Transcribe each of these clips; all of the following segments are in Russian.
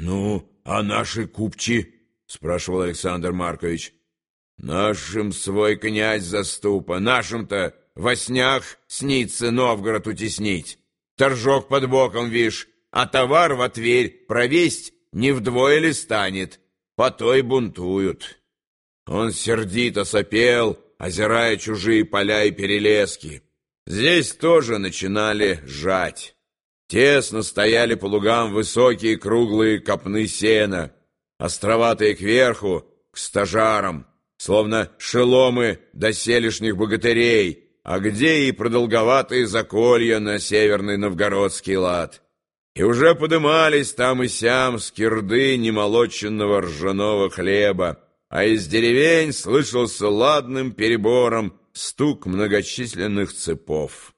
Ну, а наши купчи? спрашивал Александр Маркович. Нашим свой князь заступа, нашим-то во снях снится Новгород утеснить. Торжок под боком, вишь, а товар в Тверь провесть не вдвое ли станет, по той бунтуют. Он сердито сопел, озирая чужие поля и перелески. Здесь тоже начинали жать. Тесно стояли по лугам высокие круглые копны сена, островатые кверху, к стажарам, словно шеломы до селишних богатырей, а где и продолговатые заколья на северный новгородский лад. И уже подымались там и сям скирды немолоченного ржаного хлеба, а из деревень слышался ладным перебором стук многочисленных цепов.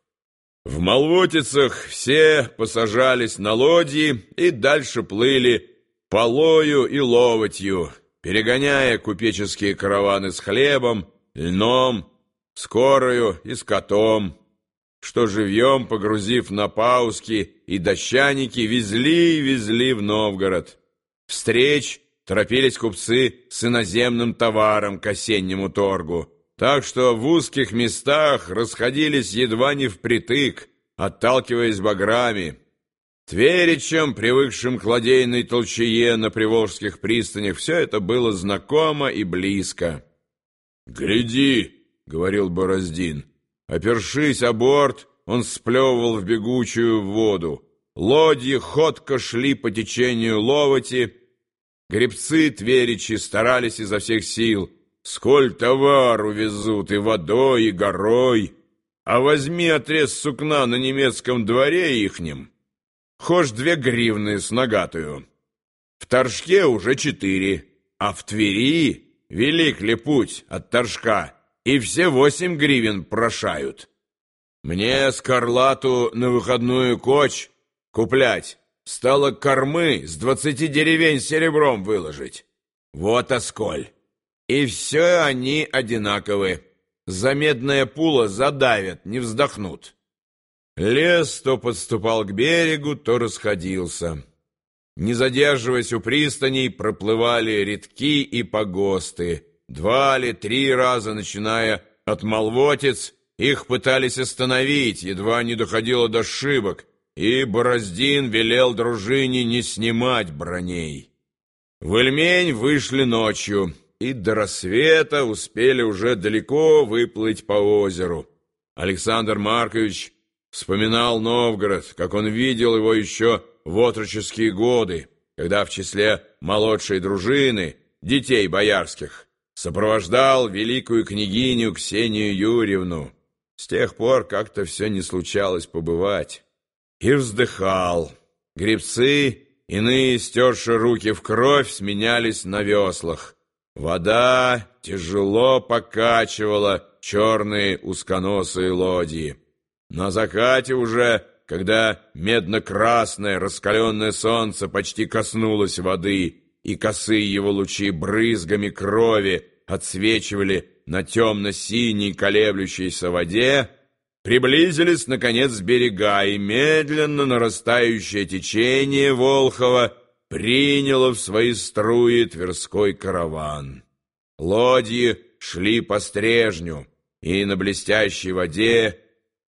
В Молвотицах все посажались на лодьи и дальше плыли полою и ловотью, перегоняя купеческие караваны с хлебом, льном, скорою и скотом, что живьем, погрузив на пауски и дощаники, везли и везли в Новгород. Встреч торопились купцы с иноземным товаром к осеннему торгу, так что в узких местах расходились едва не впритык, отталкиваясь баграми. Тверичам, привыкшим к ладейной толчее на приволжских пристанях, все это было знакомо и близко. «Гляди!» — говорил Бороздин. Опершись о борт, он сплевывал в бегучую воду. Лодьи ходко шли по течению ловоти. Гребцы Тверичи старались изо всех сил — Сколь товару везут и водой, и горой, а возьми отрез сукна на немецком дворе ихнем, хошь две гривны с нагатую. В Торжке уже четыре, а в Твери велик ли путь от Торжка, и все восемь гривен прошают. Мне скарлату на выходную коч куплять, стало кормы с двадцати деревень серебром выложить. Вот осколь. И все они одинаковы. Замедная пула задавят, не вздохнут. Лес то подступал к берегу, то расходился. Не задерживаясь у пристаней, проплывали редки и погосты. Два ли три раза, начиная от молвотец, их пытались остановить, едва не доходило до шибок, и Бороздин велел дружине не снимать броней. В Эльмень вышли ночью и до рассвета успели уже далеко выплыть по озеру. Александр Маркович вспоминал Новгород, как он видел его еще в отроческие годы, когда в числе молодшей дружины, детей боярских, сопровождал великую княгиню Ксению Юрьевну. С тех пор как-то все не случалось побывать. И вздыхал. Гребцы, иные стерши руки в кровь, сменялись на веслах. Вода тяжело покачивала черные узконосые лодьи. На закате уже, когда медно-красное раскаленное солнце почти коснулось воды, и косые его лучи брызгами крови отсвечивали на темно-синей колеблющейся воде, приблизились, наконец, берега, и медленно нарастающее течение Волхова приняло в свои струи Тверской караван. Лодьи шли по стрежню, и на блестящей воде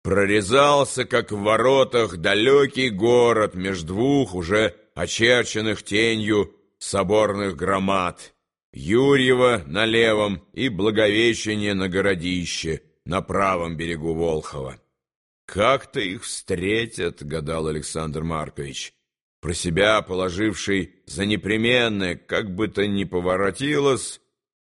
прорезался, как в воротах, далекий город между двух уже очерченных тенью соборных громад. Юрьева на левом и Благовещение на городище, на правом берегу Волхова. «Как-то их встретят», — гадал Александр Маркович про себя положивший за непременное, как бы то ни поворотилось,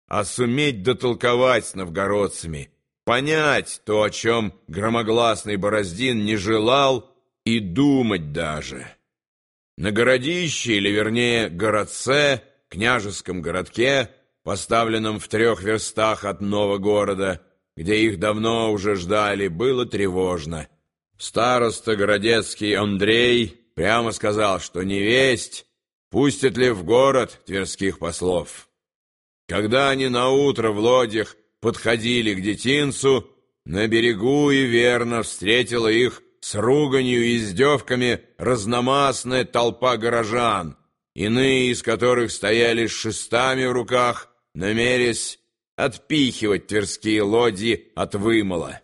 а суметь дотолковать с новгородцами, понять то, о чем громогласный Бороздин не желал и думать даже. На городище, или вернее городце, княжеском городке, поставленном в трех верстах от нового города, где их давно уже ждали, было тревожно. Староста городецкий Андрей прямо сказал, что невесть пустят ли в город тверских послов. Когда они наутро в лодях подходили к детинцу, на берегу и верно встретила их с руганью и издевками разномастная толпа горожан, иные из которых стояли с шестами в руках, намерясь отпихивать тверские лодьи от вымола.